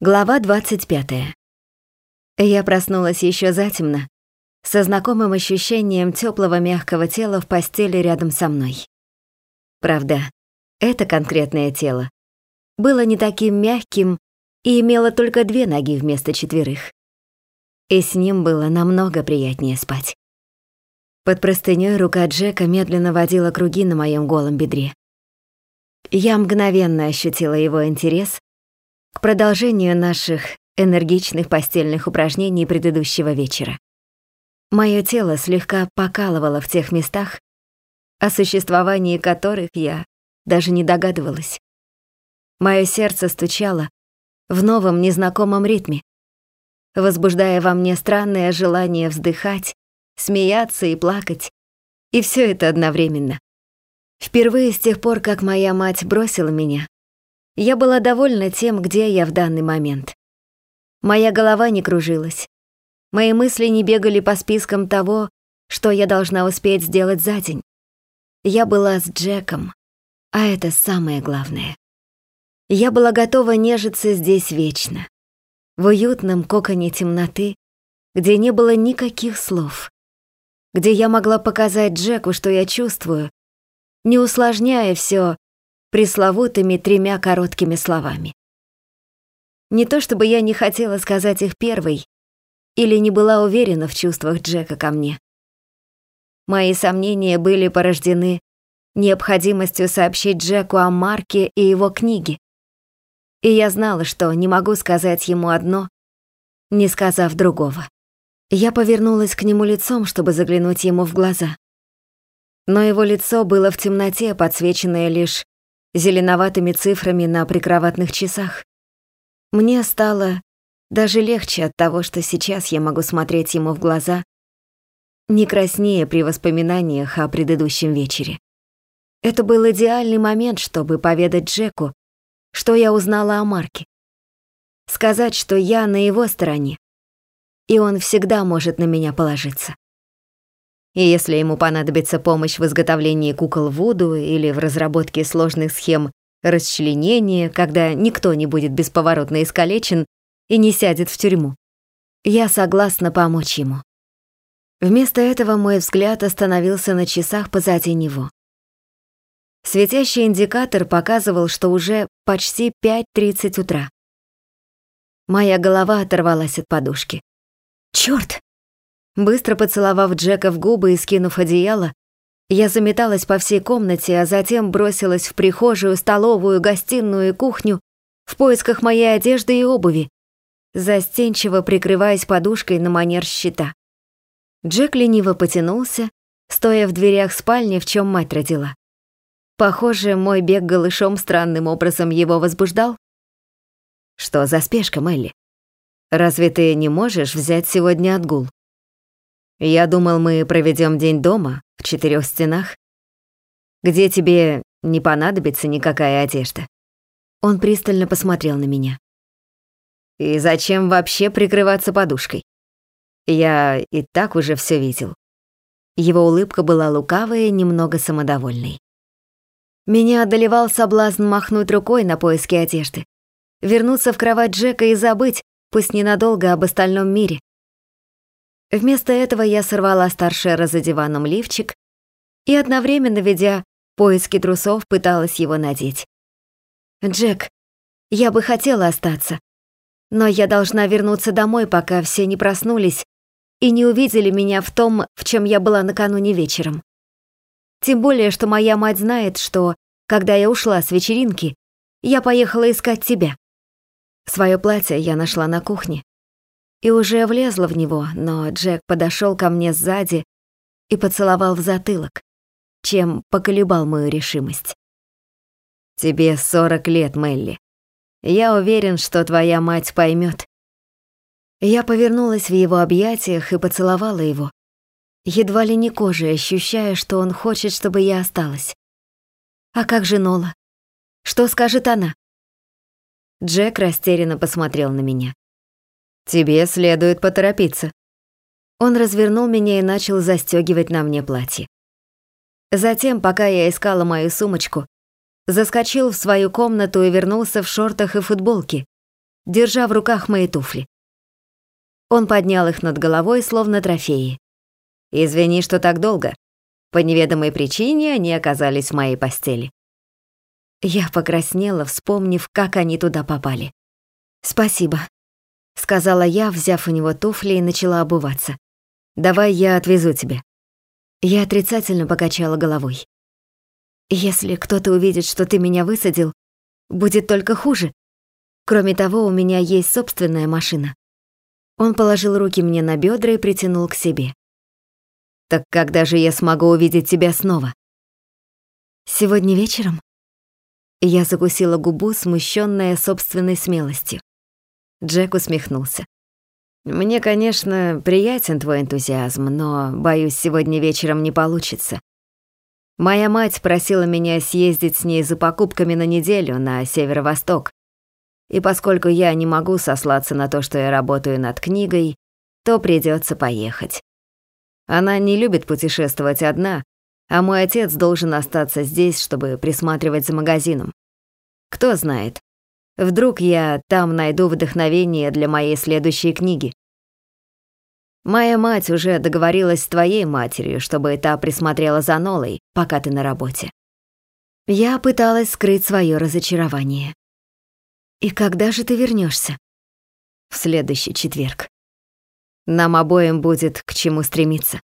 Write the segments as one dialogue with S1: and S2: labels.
S1: Глава 25. Я проснулась еще затемно, со знакомым ощущением теплого мягкого тела в постели рядом со мной. Правда, это конкретное тело было не таким мягким и имело только две ноги вместо четверых. И с ним было намного приятнее спать. Под простынёй рука Джека медленно водила круги на моем голом бедре. Я мгновенно ощутила его интерес к продолжению наших энергичных постельных упражнений предыдущего вечера. Моё тело слегка покалывало в тех местах, о существовании которых я даже не догадывалась. Моё сердце стучало в новом незнакомом ритме, возбуждая во мне странное желание вздыхать, смеяться и плакать, и все это одновременно. Впервые с тех пор, как моя мать бросила меня, я была довольна тем, где я в данный момент. Моя голова не кружилась. Мои мысли не бегали по спискам того, что я должна успеть сделать за день. Я была с Джеком, а это самое главное. Я была готова нежиться здесь вечно, в уютном коконе темноты, где не было никаких слов, где я могла показать Джеку, что я чувствую, не усложняя все пресловутыми тремя короткими словами. Не то чтобы я не хотела сказать их первой или не была уверена в чувствах Джека ко мне. Мои сомнения были порождены необходимостью сообщить Джеку о Марке и его книге. И я знала, что не могу сказать ему одно, не сказав другого. Я повернулась к нему лицом, чтобы заглянуть ему в глаза. Но его лицо было в темноте, подсвеченное лишь зеленоватыми цифрами на прикроватных часах. Мне стало даже легче от того, что сейчас я могу смотреть ему в глаза, не краснее при воспоминаниях о предыдущем вечере. Это был идеальный момент, чтобы поведать Джеку, что я узнала о Марке. Сказать, что я на его стороне, и он всегда может на меня положиться. И если ему понадобится помощь в изготовлении кукол Вуду или в разработке сложных схем расчленения, когда никто не будет бесповоротно искалечен и не сядет в тюрьму, я согласна помочь ему. Вместо этого мой взгляд остановился на часах позади него. Светящий индикатор показывал, что уже почти 5.30 утра. Моя голова оторвалась от подушки. Чёрт! Быстро поцеловав Джека в губы и скинув одеяло, я заметалась по всей комнате, а затем бросилась в прихожую, столовую, гостиную и кухню в поисках моей одежды и обуви, застенчиво прикрываясь подушкой на манер щита. Джек лениво потянулся, стоя в дверях спальни, в чем мать родила. Похоже, мой бег голышом странным образом его возбуждал. Что за спешка, Мелли? Разве ты не можешь взять сегодня отгул? Я думал, мы проведем день дома, в четырех стенах, где тебе не понадобится никакая одежда. Он пристально посмотрел на меня. И зачем вообще прикрываться подушкой? Я и так уже все видел. Его улыбка была лукавая немного самодовольной. Меня одолевал соблазн махнуть рукой на поиски одежды, вернуться в кровать Джека и забыть, пусть ненадолго, об остальном мире, Вместо этого я сорвала старшера за диваном лифчик и одновременно, ведя поиски трусов, пыталась его надеть. «Джек, я бы хотела остаться, но я должна вернуться домой, пока все не проснулись и не увидели меня в том, в чем я была накануне вечером. Тем более, что моя мать знает, что, когда я ушла с вечеринки, я поехала искать тебя. Своё платье я нашла на кухне и уже влезла в него, но Джек подошел ко мне сзади и поцеловал в затылок, чем поколебал мою решимость. «Тебе сорок лет, Мелли. Я уверен, что твоя мать поймет. Я повернулась в его объятиях и поцеловала его, едва ли не кожей ощущая, что он хочет, чтобы я осталась. «А как же Нола? Что скажет она?» Джек растерянно посмотрел на меня. Тебе следует поторопиться. Он развернул меня и начал застегивать на мне платье. Затем, пока я искала мою сумочку, заскочил в свою комнату и вернулся в шортах и футболке, держа в руках мои туфли. Он поднял их над головой, словно трофеи. «Извини, что так долго. По неведомой причине они оказались в моей постели». Я покраснела, вспомнив, как они туда попали. «Спасибо», — сказала я, взяв у него туфли и начала обуваться. «Давай я отвезу тебя». Я отрицательно покачала головой. «Если кто-то увидит, что ты меня высадил, будет только хуже. Кроме того, у меня есть собственная машина». Он положил руки мне на бедра и притянул к себе. «Так когда же я смогу увидеть тебя снова?» «Сегодня вечером?» Я закусила губу, смущенная собственной смелостью. Джек усмехнулся. «Мне, конечно, приятен твой энтузиазм, но, боюсь, сегодня вечером не получится. Моя мать просила меня съездить с ней за покупками на неделю на северо-восток. И поскольку я не могу сослаться на то, что я работаю над книгой, то придется поехать. Она не любит путешествовать одна, а мой отец должен остаться здесь, чтобы присматривать за магазином. Кто знает, вдруг я там найду вдохновение для моей следующей книги. Моя мать уже договорилась с твоей матерью, чтобы та присмотрела за Нолой, пока ты на работе. Я пыталась скрыть свое разочарование. И когда же ты вернешься? В следующий четверг. Нам обоим будет к чему стремиться.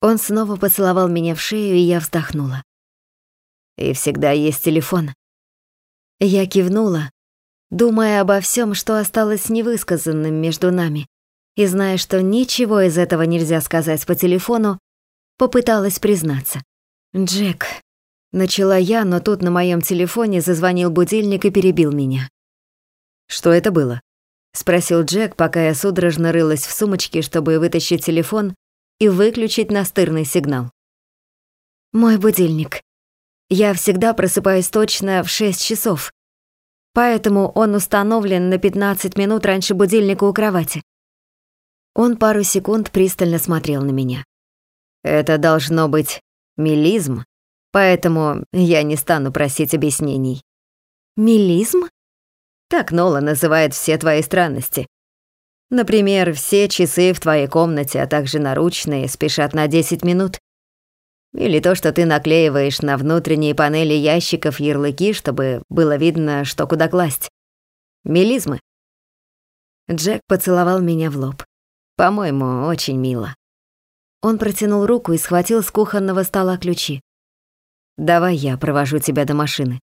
S1: Он снова поцеловал меня в шею, и я вздохнула. И всегда есть телефон. Я кивнула, думая обо всем, что осталось невысказанным между нами, и зная, что ничего из этого нельзя сказать по телефону, попыталась признаться. «Джек», — начала я, но тут на моем телефоне зазвонил будильник и перебил меня. «Что это было?» — спросил Джек, пока я судорожно рылась в сумочке, чтобы вытащить телефон и выключить настырный сигнал. Мой будильник. Я всегда просыпаюсь точно в 6 часов, поэтому он установлен на 15 минут раньше будильника у кровати. Он пару секунд пристально смотрел на меня. Это должно быть мелизм, поэтому я не стану просить объяснений. Мелизм? Так Нола называет все твои странности. Например, все часы в твоей комнате, а также наручные, спешат на 10 минут. Или то, что ты наклеиваешь на внутренние панели ящиков ярлыки, чтобы было видно, что куда класть. Мелизмы. Джек поцеловал меня в лоб. По-моему, очень мило. Он протянул руку и схватил с кухонного стола ключи. «Давай я провожу тебя до машины.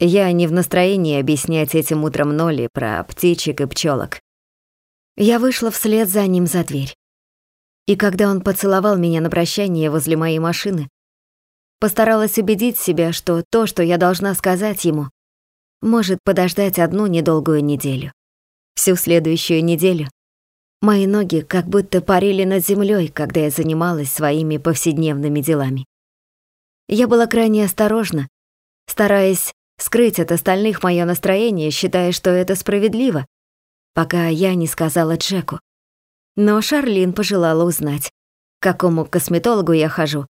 S1: Я не в настроении объяснять этим утром Нолли про птичек и пчелок. Я вышла вслед за ним за дверь. И когда он поцеловал меня на прощание возле моей машины, постаралась убедить себя, что то, что я должна сказать ему, может подождать одну недолгую неделю. Всю следующую неделю мои ноги как будто парили над землей, когда я занималась своими повседневными делами. Я была крайне осторожна, стараясь скрыть от остальных мое настроение, считая, что это справедливо, пока я не сказала Джеку. Но Шарлин пожелала узнать, к какому косметологу я хожу,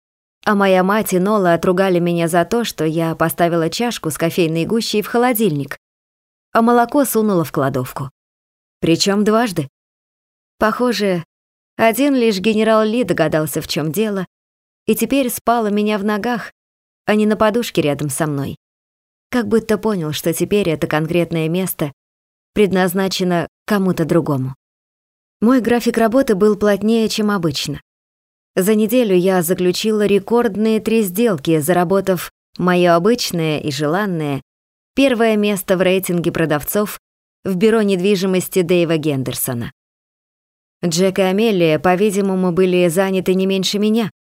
S1: а моя мать и Нола отругали меня за то, что я поставила чашку с кофейной гущей в холодильник, а молоко сунула в кладовку. Причем дважды. Похоже, один лишь генерал Ли догадался, в чем дело, и теперь спал у меня в ногах, а не на подушке рядом со мной. Как будто понял, что теперь это конкретное место предназначено кому-то другому. Мой график работы был плотнее, чем обычно. За неделю я заключила рекордные три сделки, заработав мое обычное и желанное первое место в рейтинге продавцов в бюро недвижимости Дэйва Гендерсона. Джек и Амелия, по-видимому, были заняты не меньше меня,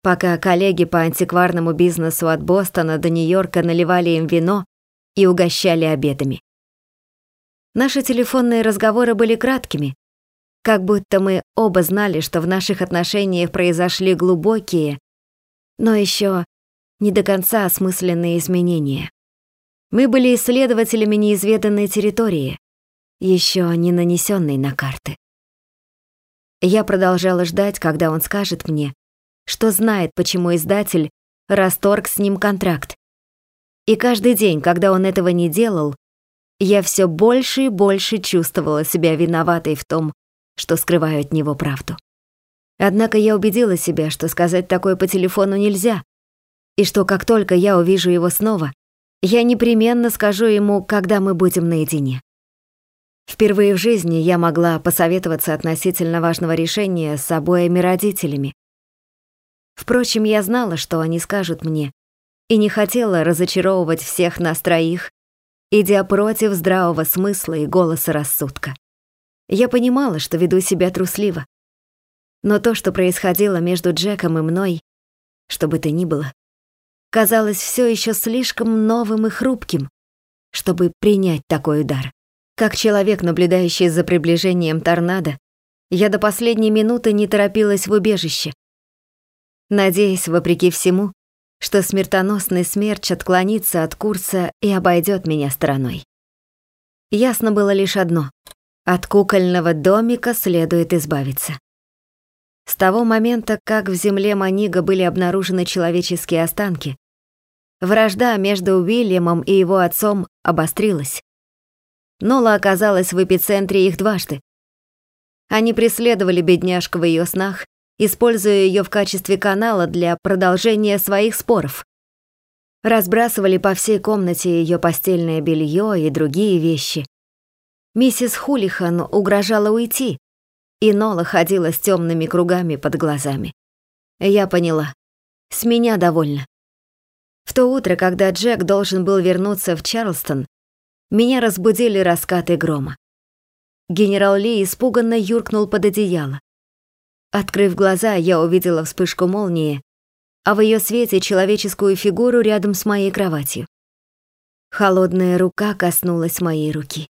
S1: пока коллеги по антикварному бизнесу от Бостона до Нью-Йорка наливали им вино и угощали обедами. Наши телефонные разговоры были краткими, как будто мы оба знали, что в наших отношениях произошли глубокие, но еще не до конца осмысленные изменения. Мы были исследователями неизведанной территории, еще не нанесенной на карты. Я продолжала ждать, когда он скажет мне, что знает, почему издатель расторг с ним контракт. И каждый день, когда он этого не делал, я все больше и больше чувствовала себя виноватой в том, что скрываю от него правду. Однако я убедила себя, что сказать такое по телефону нельзя, и что как только я увижу его снова, я непременно скажу ему, когда мы будем наедине. Впервые в жизни я могла посоветоваться относительно важного решения с обоими родителями. Впрочем, я знала, что они скажут мне, и не хотела разочаровывать всех нас троих, идя против здравого смысла и голоса рассудка. Я понимала, что веду себя трусливо. Но то, что происходило между Джеком и мной, что бы то ни было, казалось все еще слишком новым и хрупким, чтобы принять такой удар. Как человек, наблюдающий за приближением торнадо, я до последней минуты не торопилась в убежище, надеясь, вопреки всему, что смертоносный смерч отклонится от курса и обойдет меня стороной. Ясно было лишь одно — от кукольного домика следует избавиться. С того момента, как в земле Манига были обнаружены человеческие останки, вражда между Уильямом и его отцом обострилась. Нола оказалась в эпицентре их дважды. Они преследовали бедняжку в ее снах, используя ее в качестве канала для продолжения своих споров. Разбрасывали по всей комнате ее постельное белье и другие вещи. Миссис Хулихан угрожала уйти, и Нола ходила с темными кругами под глазами. Я поняла. С меня довольно. В то утро, когда Джек должен был вернуться в Чарлстон, меня разбудили раскаты грома. Генерал Ли испуганно юркнул под одеяло. Открыв глаза, я увидела вспышку молнии, а в ее свете человеческую фигуру рядом с моей кроватью. Холодная рука коснулась моей руки.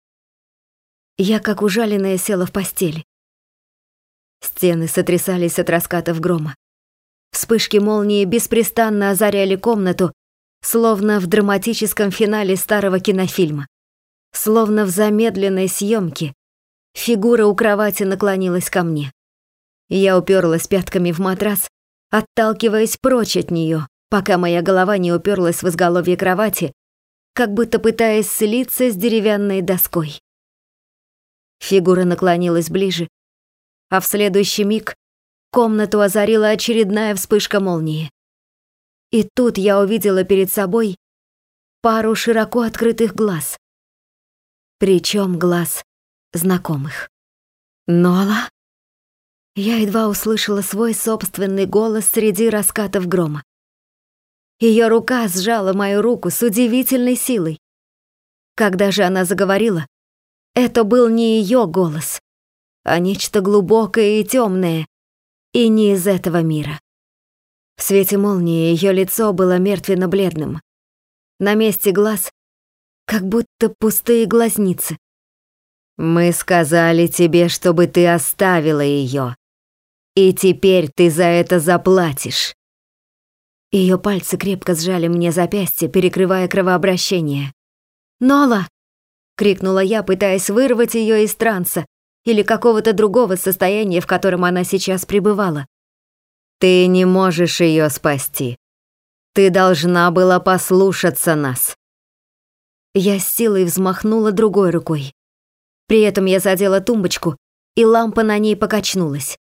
S1: Я, как ужаленная, села в постели. Стены сотрясались от раскатов грома. Вспышки молнии беспрестанно озаряли комнату, словно в драматическом финале старого кинофильма. Словно в замедленной съемке, фигура у кровати наклонилась ко мне. Я уперлась пятками в матрас, отталкиваясь прочь от нее, пока моя голова не уперлась в изголовье кровати, как будто пытаясь слиться с деревянной доской. Фигура наклонилась ближе, а в следующий миг комнату озарила очередная вспышка молнии. И тут я увидела перед собой пару широко открытых глаз причем глаз знакомых. «Нола?» Я едва услышала свой собственный голос среди раскатов грома. Ее рука сжала мою руку с удивительной силой. Когда же она заговорила, это был не ее голос, а нечто глубокое и темное, и не из этого мира. В свете молнии ее лицо было мертвенно-бледным. На месте глаз как будто пустые глазницы. «Мы сказали тебе, чтобы ты оставила ее, и теперь ты за это заплатишь». Ее пальцы крепко сжали мне запястье, перекрывая кровообращение. «Нола!» — крикнула я, пытаясь вырвать ее из транса или какого-то другого состояния, в котором она сейчас пребывала. «Ты не можешь ее спасти. Ты должна была послушаться нас. Я с силой взмахнула другой рукой. При этом я задела тумбочку, и лампа на ней покачнулась.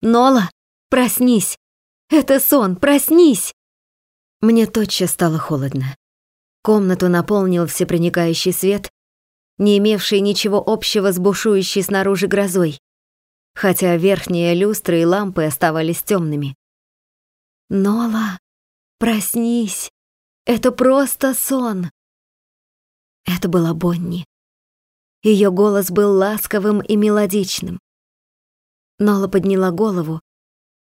S1: «Нола, проснись! Это сон, проснись!» Мне тотчас стало холодно. Комнату наполнил всепроникающий свет, не имевший ничего общего с бушующей снаружи грозой, хотя верхние люстры и лампы оставались темными. «Нола, проснись! Это просто сон!» Это была Бонни. Ее голос был ласковым и мелодичным. Нола подняла голову,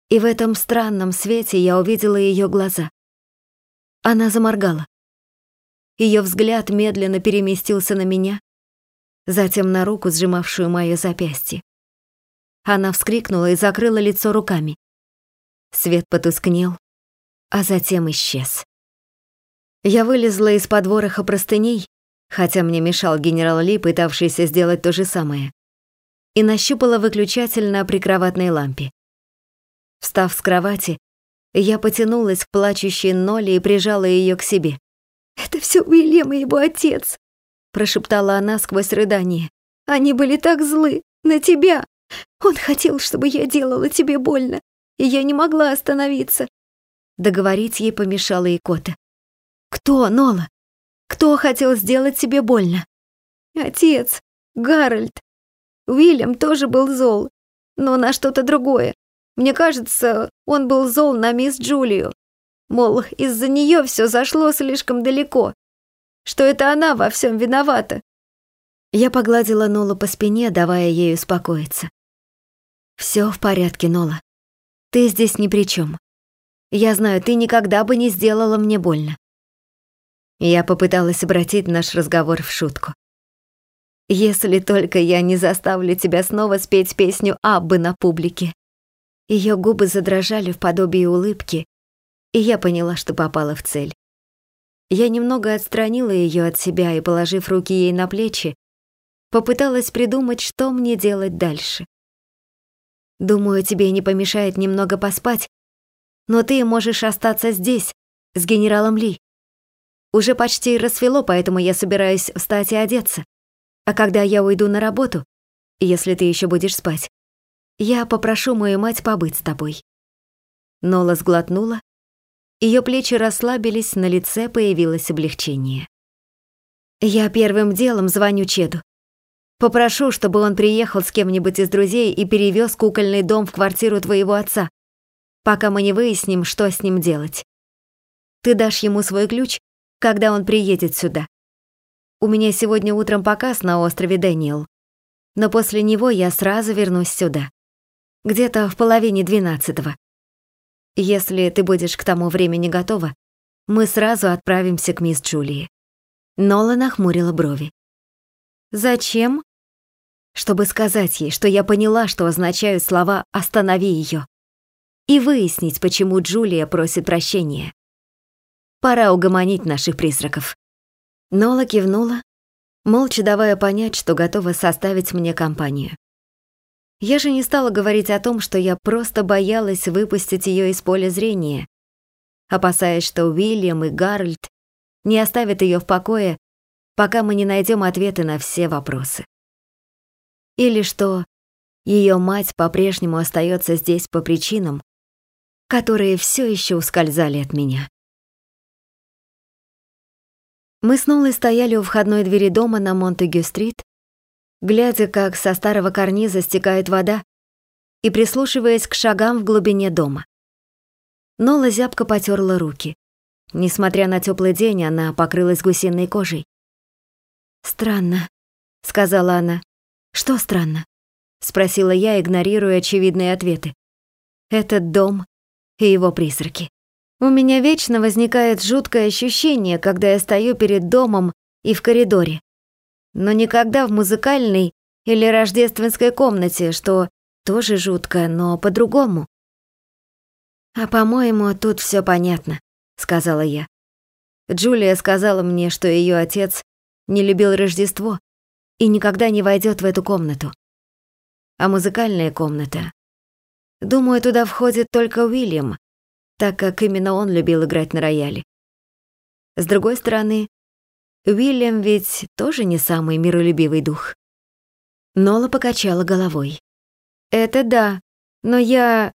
S1: и в этом странном свете я увидела ее глаза. Она заморгала. Ее взгляд медленно переместился на меня, затем на руку, сжимавшую мое запястье. Она вскрикнула и закрыла лицо руками. Свет потускнел, а затем исчез. Я вылезла из-под вороха простыней хотя мне мешал генерал Ли, пытавшийся сделать то же самое, и нащупала выключатель на прикроватной лампе. Встав с кровати, я потянулась к плачущей Ноле и прижала ее к себе. «Это все Уильям и его отец!» Прошептала она сквозь рыдание. «Они были так злы на тебя. Он хотел, чтобы я делала тебе больно, и я не могла остановиться». Договорить ей помешала икота. «Кто, Нола? Кто хотел сделать тебе больно?» «Отец, Гарольд. Уильям тоже был зол, но на что-то другое. Мне кажется, он был зол на мисс Джулию. Мол, из-за нее все зашло слишком далеко. Что это она во всем виновата. Я погладила Нолу по спине, давая ей успокоиться. Все в порядке, Нола. Ты здесь ни при чем. Я знаю, ты никогда бы не сделала мне больно. Я попыталась обратить наш разговор в шутку. Если только я не заставлю тебя снова спеть песню Аббы на публике. Ее губы задрожали в подобии улыбки, и я поняла, что попала в цель. Я немного отстранила ее от себя и, положив руки ей на плечи, попыталась придумать, что мне делать дальше. Думаю, тебе не помешает немного поспать, но ты можешь остаться здесь, с генералом Ли. Уже почти рассвело, поэтому я собираюсь встать и одеться. А когда я уйду на работу, если ты еще будешь спать, я попрошу мою мать побыть с тобой». Нола сглотнула, ее плечи расслабились, на лице появилось облегчение. «Я первым делом звоню Чеду. Попрошу, чтобы он приехал с кем-нибудь из друзей и перевез кукольный дом в квартиру твоего отца, пока мы не выясним, что с ним делать. Ты дашь ему свой ключ, когда он приедет сюда. У меня сегодня утром показ на острове Дэниел, но после него я сразу вернусь сюда. Где-то в половине двенадцатого. Если ты будешь к тому времени готова, мы сразу отправимся к мисс Джулии». Нола нахмурила брови. «Зачем?» «Чтобы сказать ей, что я поняла, что означают слова «останови ее», и выяснить, почему Джулия просит прощения. Пора угомонить наших призраков». Нола кивнула, молча давая понять, что готова составить мне компанию. Я же не стала говорить о том, что я просто боялась выпустить ее из поля зрения, опасаясь, что Уильям и Гарольд не оставят ее в покое, пока мы не найдем ответы на все вопросы. Или что ее мать по-прежнему остается здесь по причинам, которые все еще ускользали от меня. Мы с Нолой стояли у входной двери дома на Монтегю-стрит, глядя, как со старого карниза стекает вода, и прислушиваясь к шагам в глубине дома. Нола зябко потерла руки. Несмотря на теплый день, она покрылась гусиной кожей. «Странно», — сказала она. «Что странно?» — спросила я, игнорируя очевидные ответы. «Этот дом и его призраки». У меня вечно возникает жуткое ощущение, когда я стою перед домом и в коридоре. Но никогда в музыкальной или рождественской комнате, что тоже жутко, но по-другому. «А по-моему, тут все понятно», — сказала я. Джулия сказала мне, что ее отец не любил Рождество и никогда не войдет в эту комнату. А музыкальная комната... Думаю, туда входит только Уильям, так как именно он любил играть на рояле. С другой стороны, Уильям ведь тоже не самый миролюбивый дух. Нола покачала головой. «Это да, но я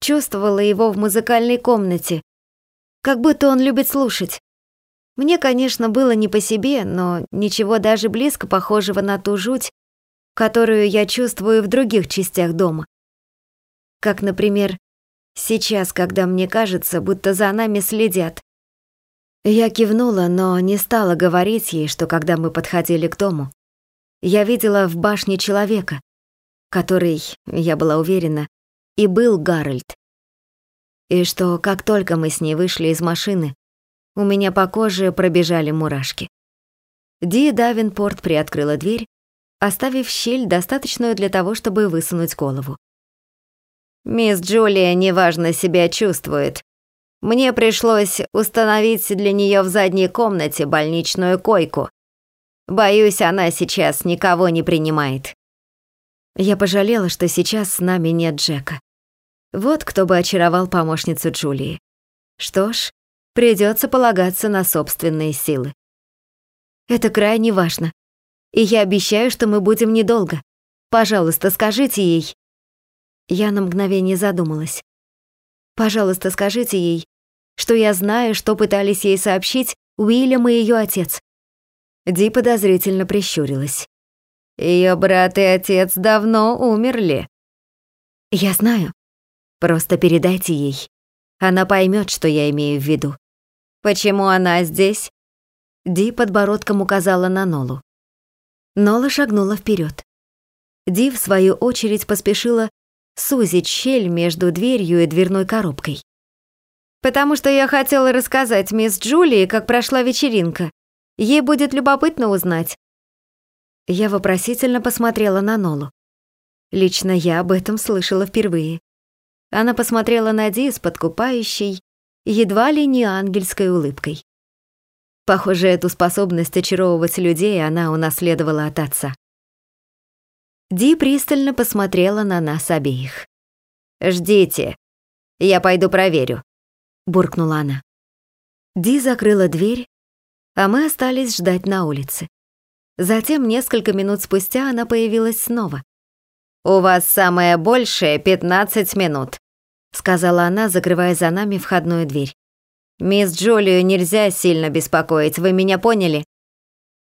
S1: чувствовала его в музыкальной комнате, как будто он любит слушать. Мне, конечно, было не по себе, но ничего даже близко похожего на ту жуть, которую я чувствую в других частях дома. Как, например, Сейчас, когда мне кажется, будто за нами следят. Я кивнула, но не стала говорить ей, что когда мы подходили к дому, я видела в башне человека, который, я была уверена, и был Гарольд. И что, как только мы с ней вышли из машины, у меня по коже пробежали мурашки. Ди Давинпорт приоткрыла дверь, оставив щель, достаточную для того, чтобы высунуть голову. Мисс Джулия неважно себя чувствует. Мне пришлось установить для нее в задней комнате больничную койку. Боюсь, она сейчас никого не принимает. Я пожалела, что сейчас с нами нет Джека. Вот кто бы очаровал помощницу Джулии. Что ж, придется полагаться на собственные силы. Это крайне важно. И я обещаю, что мы будем недолго. Пожалуйста, скажите ей». Я на мгновение задумалась. «Пожалуйста, скажите ей, что я знаю, что пытались ей сообщить Уильям и ее отец». Ди подозрительно прищурилась. Ее брат и отец давно умерли. Я знаю. Просто передайте ей. Она поймет, что я имею в виду. Почему она здесь? Ди подбородком указала на Нолу. Нола шагнула вперед. Ди, в свою очередь, поспешила сузить щель между дверью и дверной коробкой. «Потому что я хотела рассказать мисс Джулии, как прошла вечеринка. Ей будет любопытно узнать, я вопросительно посмотрела на Нолу. Лично я об этом слышала впервые. Она посмотрела на Ди с подкупающей, едва ли не ангельской улыбкой. Похоже, эту способность очаровывать людей она унаследовала от отца. Ди пристально посмотрела на нас обеих. «Ждите, я пойду проверю», — буркнула она. Ди закрыла дверь, а мы остались ждать на улице. Затем, несколько минут спустя, она появилась снова. «У вас самое большее 15 минут», — сказала она, закрывая за нами входную дверь. «Мисс Джулию нельзя сильно беспокоить, вы меня поняли?»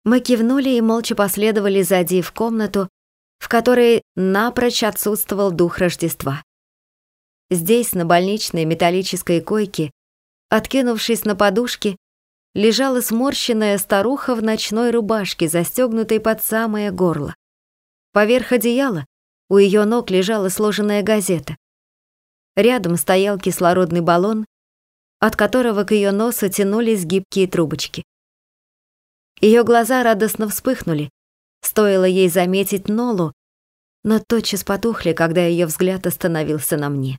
S1: Мы кивнули и молча последовали за Ди в комнату, в которой напрочь отсутствовал дух Рождества. Здесь, на больничной металлической койке, откинувшись на подушки, лежала сморщенная старуха в ночной рубашке, застегнутой под самое горло. Поверх одеяла у ее ног лежала сложенная газета. Рядом стоял кислородный баллон, от которого к ее носу тянулись гибкие трубочки. Ее глаза радостно вспыхнули, стоило ей заметить Нолу, но тотчас потухли, когда ее взгляд остановился на мне.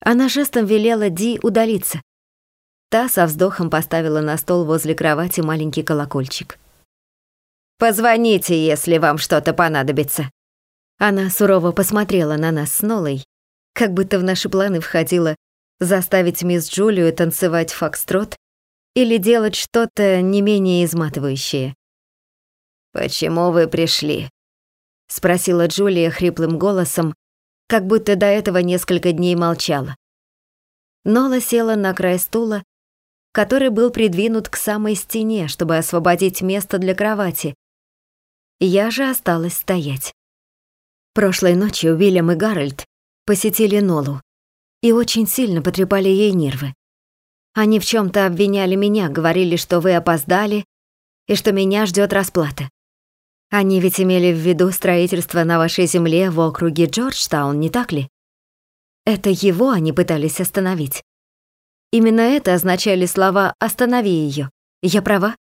S1: Она жестом велела Ди удалиться, Та со вздохом поставила на стол возле кровати маленький колокольчик. «Позвоните, если вам что-то понадобится». Она сурово посмотрела на нас с Нолой, как будто в наши планы входило заставить мисс Джулию танцевать фокстрот или делать что-то не менее изматывающее. «Почему вы пришли?» — спросила Джулия хриплым голосом, как будто до этого несколько дней молчала. Нола села на край стула который был придвинут к самой стене, чтобы освободить место для кровати. Я же осталась стоять. Прошлой ночью Уильям и Гарольд посетили Нолу и очень сильно потрепали ей нервы. Они в чем то обвиняли меня, говорили, что вы опоздали и что меня ждет расплата. Они ведь имели в виду строительство на вашей земле в округе Джорджтаун, не так ли? Это его они пытались остановить. Именно это означали слова «останови ее». Я права?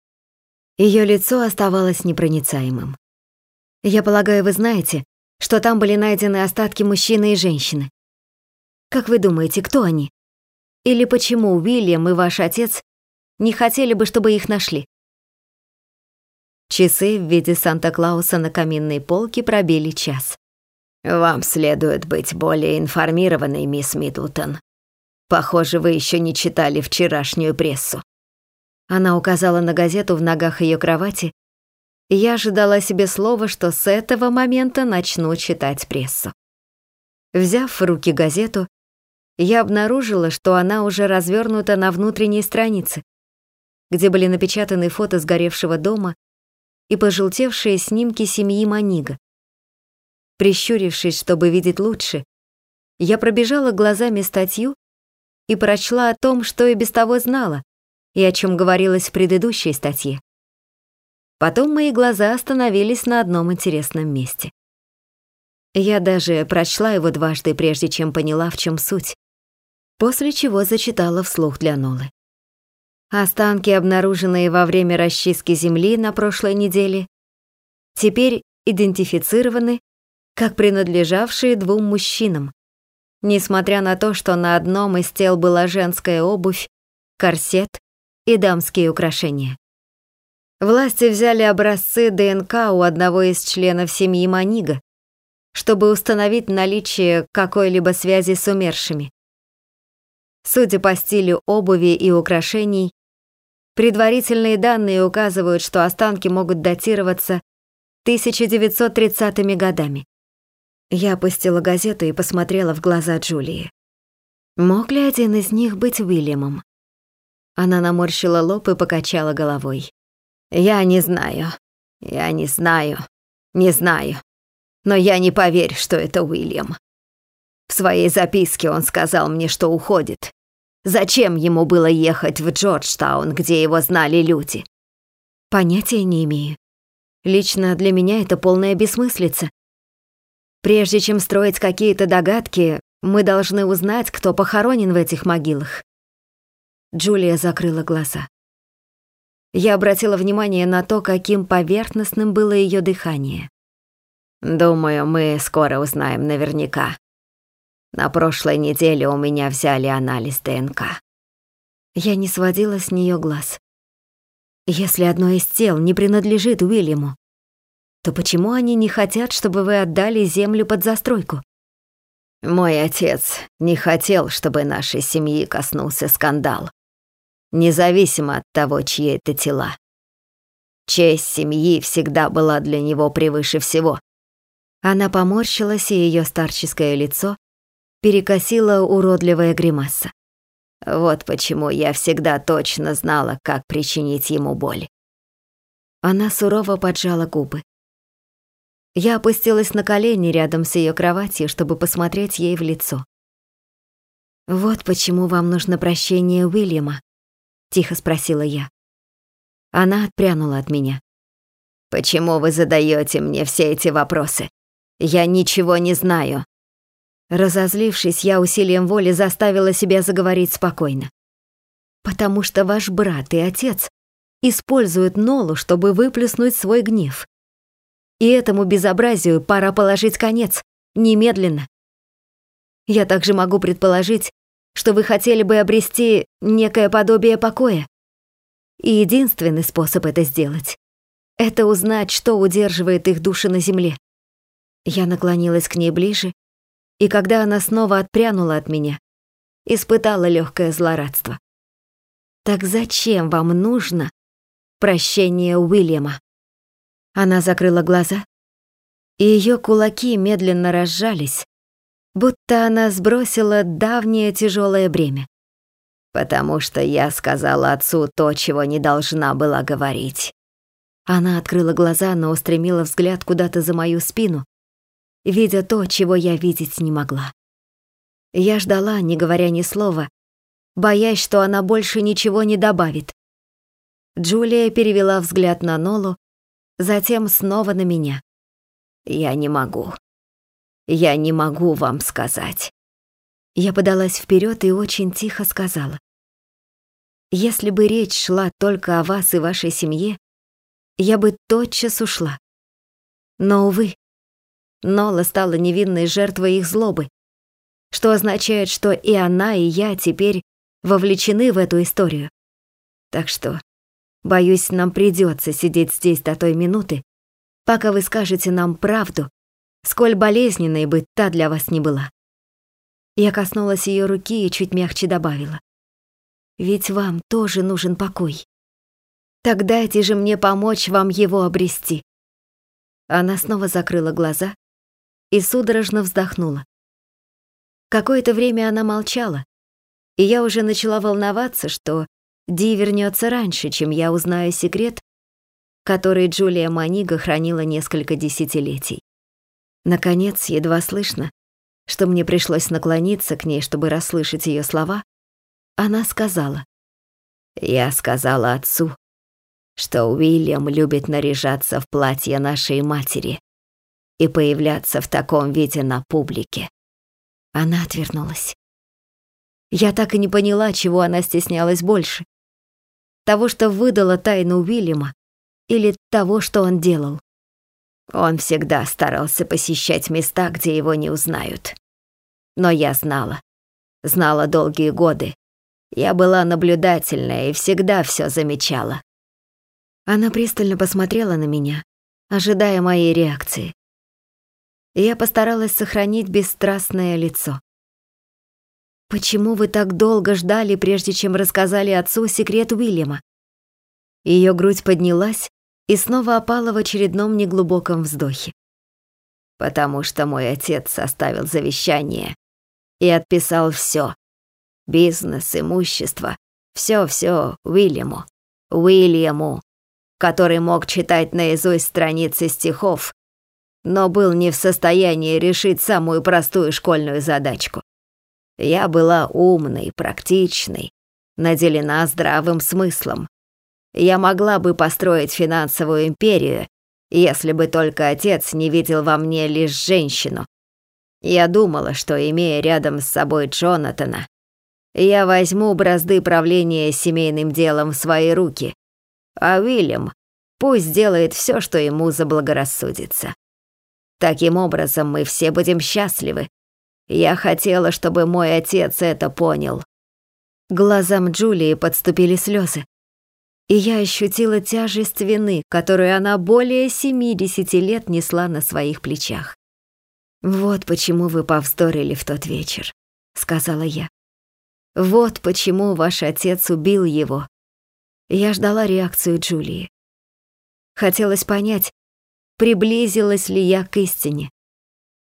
S1: Ее лицо оставалось непроницаемым. Я полагаю, вы знаете, что там были найдены остатки мужчины и женщины. Как вы думаете, кто они? Или почему Уильям и ваш отец не хотели бы, чтобы их нашли? Часы в виде Санта-Клауса на каминной полке пробили час. «Вам следует быть более информированной, мисс Миддлтон», Похоже, вы еще не читали вчерашнюю прессу. Она указала на газету в ногах ее кровати, я ожидала себе слова, что с этого момента начну читать прессу. Взяв в руки газету, я обнаружила, что она уже развернута на внутренней странице, где были напечатаны фото сгоревшего дома и пожелтевшие снимки семьи Манига. Прищурившись, чтобы видеть лучше, я пробежала глазами статью и прочла о том, что и без того знала, и о чем говорилось в предыдущей статье. Потом мои глаза остановились на одном интересном месте. Я даже прочла его дважды, прежде чем поняла, в чем суть, после чего зачитала вслух для Нолы. Останки, обнаруженные во время расчистки земли на прошлой неделе, теперь идентифицированы как принадлежавшие двум мужчинам, несмотря на то, что на одном из тел была женская обувь, корсет и дамские украшения. Власти взяли образцы ДНК у одного из членов семьи Манига, чтобы установить наличие какой-либо связи с умершими. Судя по стилю обуви и украшений, Предварительные данные указывают, что останки могут датироваться 1930-ми годами. Я опустила газету и посмотрела в глаза Джулии. Мог ли один из них быть Уильямом? Она наморщила лоб и покачала головой. «Я не знаю. Я не знаю. Не знаю. Но я не поверю, что это Уильям. В своей записке он сказал мне, что уходит. Зачем ему было ехать в Джорджтаун, где его знали люди? Понятия не имею. Лично для меня это полная бессмыслица. Прежде чем строить какие-то догадки, мы должны узнать, кто похоронен в этих могилах. Джулия закрыла глаза. Я обратила внимание на то, каким поверхностным было ее дыхание. «Думаю, мы скоро узнаем наверняка. На прошлой неделе у меня взяли анализ ДНК». Я не сводила с нее глаз. Если одно из тел не принадлежит Уильяму, то почему они не хотят, чтобы вы отдали землю под застройку? Мой отец не хотел, чтобы нашей семьи коснулся скандал независимо от того, чьи это тела. Честь семьи всегда была для него превыше всего. Она поморщилась, и ее старческое лицо перекосила уродливая гримаса. Вот почему я всегда точно знала, как причинить ему боль. Она сурово поджала губы. Я опустилась на колени рядом с ее кроватью, чтобы посмотреть ей в лицо. Вот почему вам нужно прощение Уильяма, — тихо спросила я. Она отпрянула от меня. «Почему вы задаете мне все эти вопросы? Я ничего не знаю». Разозлившись, я усилием воли заставила себя заговорить спокойно. «Потому что ваш брат и отец используют Нолу, чтобы выплеснуть свой гнев. И этому безобразию пора положить конец, немедленно. Я также могу предположить, что вы хотели бы обрести некое подобие покоя. И единственный способ это сделать — это узнать, что удерживает их души на земле. Я наклонилась к ней ближе, и когда она снова отпрянула от меня, испытала легкое злорадство. Так зачем вам нужно прощение Уильяма? Она закрыла глаза, и ее кулаки медленно разжались, будто она сбросила давнее тяжелое бремя. «Потому что я сказала отцу то, чего не должна была говорить». Она открыла глаза, но устремила взгляд куда-то за мою спину, видя то, чего я видеть не могла. Я ждала, не говоря ни слова, боясь, что она больше ничего не добавит. Джулия перевела взгляд на Нолу, затем снова на меня. «Я не могу», я не могу вам сказать». Я подалась вперед и очень тихо сказала. «Если бы речь шла только о вас и вашей семье, я бы тотчас ушла. Но, увы, Нола стала невинной жертвой их злобы, что означает, что и она, и я теперь вовлечены в эту историю. Так что, боюсь, нам придется сидеть здесь до той минуты, пока вы скажете нам правду сколь болезненной бы та для вас не была. Я коснулась ее руки и чуть мягче добавила. Ведь вам тоже нужен покой. Так дайте же мне помочь вам его обрести. Она снова закрыла глаза и судорожно вздохнула. Какое-то время она молчала, и я уже начала волноваться, что Ди вернется раньше, чем я узнаю секрет, который Джулия Манига хранила несколько десятилетий. Наконец, едва слышно, что мне пришлось наклониться к ней, чтобы расслышать ее слова, она сказала. «Я сказала отцу, что Уильям любит наряжаться в платье нашей матери и появляться в таком виде на публике». Она отвернулась. Я так и не поняла, чего она стеснялась больше. Того, что выдала тайну Уильяма, или того, что он делал. Он всегда старался посещать места, где его не узнают. Но я знала. Знала долгие годы. Я была наблюдательная и всегда все замечала. Она пристально посмотрела на меня, ожидая моей реакции. Я постаралась сохранить бесстрастное лицо. «Почему вы так долго ждали, прежде чем рассказали отцу секрет Уильяма?» Ее грудь поднялась и снова опала в очередном неглубоком вздохе.
S2: «Потому что мой отец составил завещание и отписал все. Бизнес, имущество, все-все Уильяму. Уильяму, который мог читать наизусть страницы стихов, но был не в состоянии решить самую простую школьную задачку. Я была умной, практичной, наделена здравым смыслом. Я могла бы построить финансовую империю, если бы только отец не видел во мне лишь женщину. Я думала, что, имея рядом с собой Джонатана, я возьму бразды правления семейным делом в свои руки, а Уильям пусть делает все, что ему заблагорассудится. Таким образом, мы все будем счастливы. Я хотела, чтобы мой отец это понял.
S1: Глазам Джулии подступили слезы, и я ощутила тяжесть вины, которую она более 70 лет несла на своих плечах. «Вот почему вы повздорили в тот вечер», — сказала я. «Вот почему ваш отец убил его». Я ждала реакцию Джулии. Хотелось понять, приблизилась ли я к истине.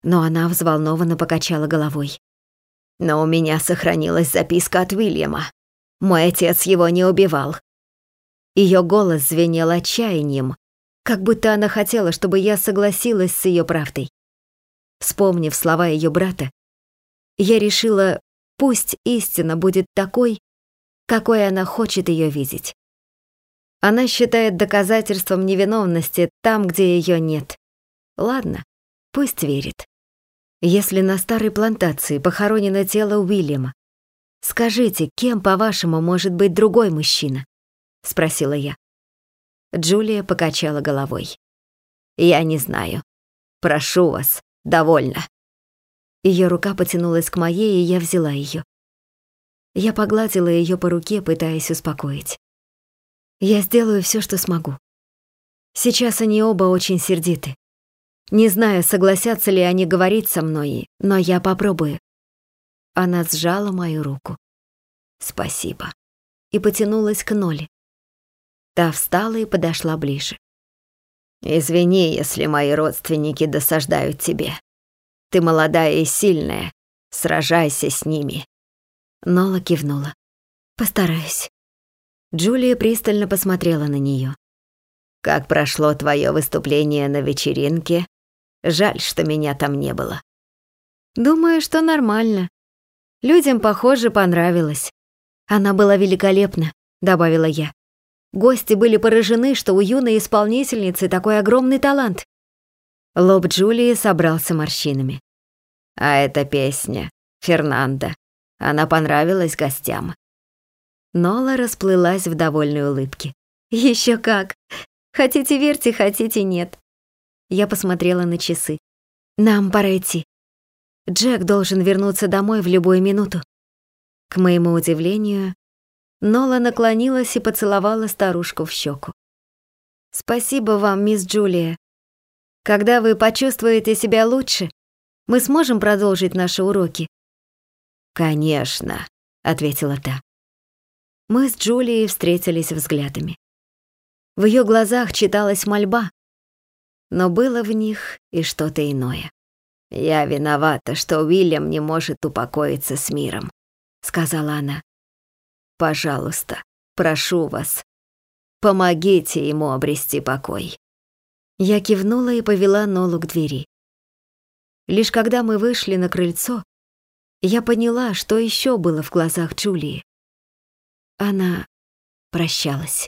S1: Но она взволнованно покачала головой.
S2: Но у меня сохранилась записка от Уильяма. Мой отец его не убивал.
S1: Ее голос звенел отчаянием, как будто она хотела, чтобы я согласилась с ее правдой. Вспомнив слова ее брата, я решила, пусть истина будет такой, какой она хочет ее видеть. Она считает доказательством невиновности там, где ее нет. Ладно, пусть верит. Если на старой плантации похоронено тело Уильяма, скажите, кем, по-вашему, может быть другой мужчина? Спросила я. Джулия покачала головой.
S2: Я не знаю. Прошу вас, довольно.
S1: Ее рука потянулась к моей, и я взяла ее. Я погладила ее по руке, пытаясь успокоить. Я сделаю все, что смогу. Сейчас они оба очень сердиты. Не знаю, согласятся ли они говорить со мной, но я попробую. Она сжала мою руку. Спасибо. И потянулась к Ноле. Та встала и подошла ближе.
S2: Извини, если мои родственники досаждают тебе. Ты молодая и сильная. Сражайся с ними.
S1: Нола кивнула. Постараюсь. Джулия пристально посмотрела на нее.
S2: «Как прошло твое выступление на вечеринке? Жаль, что меня там не было».
S1: «Думаю, что нормально. Людям, похоже, понравилось. Она была великолепна», — добавила я. Гости были поражены, что у юной исполнительницы такой огромный талант. Лоб Джулии собрался морщинами.
S2: «А эта песня, Фернанда, она понравилась гостям?»
S1: Нола расплылась в довольной улыбке. Еще как! Хотите верьте, хотите нет. Я посмотрела на часы. Нам пора идти. Джек должен вернуться домой в любую минуту. К моему удивлению, Нола наклонилась и поцеловала старушку в щеку. «Спасибо вам, мисс Джулия. Когда вы почувствуете себя лучше, мы сможем продолжить наши уроки?»
S2: «Конечно», — ответила та.
S1: Мы с Джулией встретились взглядами. В ее глазах читалась мольба, но было в них и что-то иное.
S2: «Я виновата, что Уильям не может упокоиться с миром», — сказала она. «Пожалуйста, прошу вас, помогите ему обрести покой».
S1: Я кивнула и повела Нолу к двери. Лишь когда мы вышли на крыльцо, я поняла, что еще было в глазах Джулии. Она прощалась.